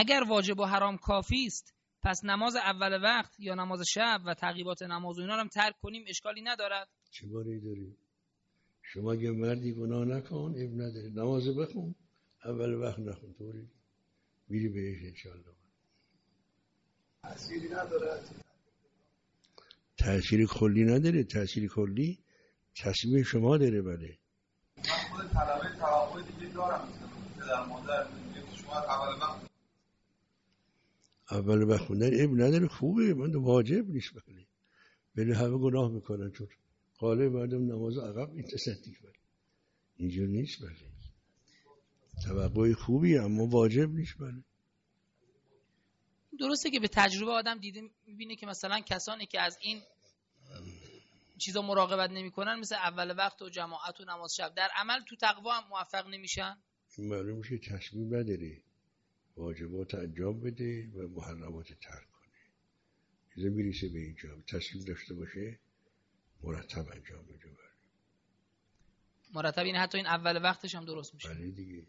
اگر واجب و حرام کافی است پس نماز اول وقت یا نماز شب و تقیبات نماز و اینا رو هم ترک کنیم اشکالی ندارد. چه باری داری؟ شما اگه مردی گناه نکن اب نداره. نماز بخون اول وقت نخون. طوری میری بهش انشالله تأثیری نداره تأثیر کلی نداره. تأثیر کلی تصمیم شما داره بله. من خود طلبه توقع دیگه دارم پدر مادر شما اول وقت اول وقت خوندن اب نداره خوبه من واجب نیست بله بله همه گناه می‌کنن چون قاله مردم نماز عقب این تصدیق بله اینجور نیست بله. توقع خوبی اما واجب نیست بله. درسته که به تجربه آدم دیده می‌بینه که مثلا کسانی که از این چیزا مراقبت نمی‌کنن مثل اول وقت و جماعت و نماز شب در عمل تو تقوا هم موفق نمیشن؟ معلوم میشه تصمیم نداره واجبات انجام بده و محرمات ترک کنه. چیزا میریسه به اینجا. تصمیم داشته باشه مرتب انجام بده. مرتب این حتی این اول وقتش هم درست میشه. بله دیگه.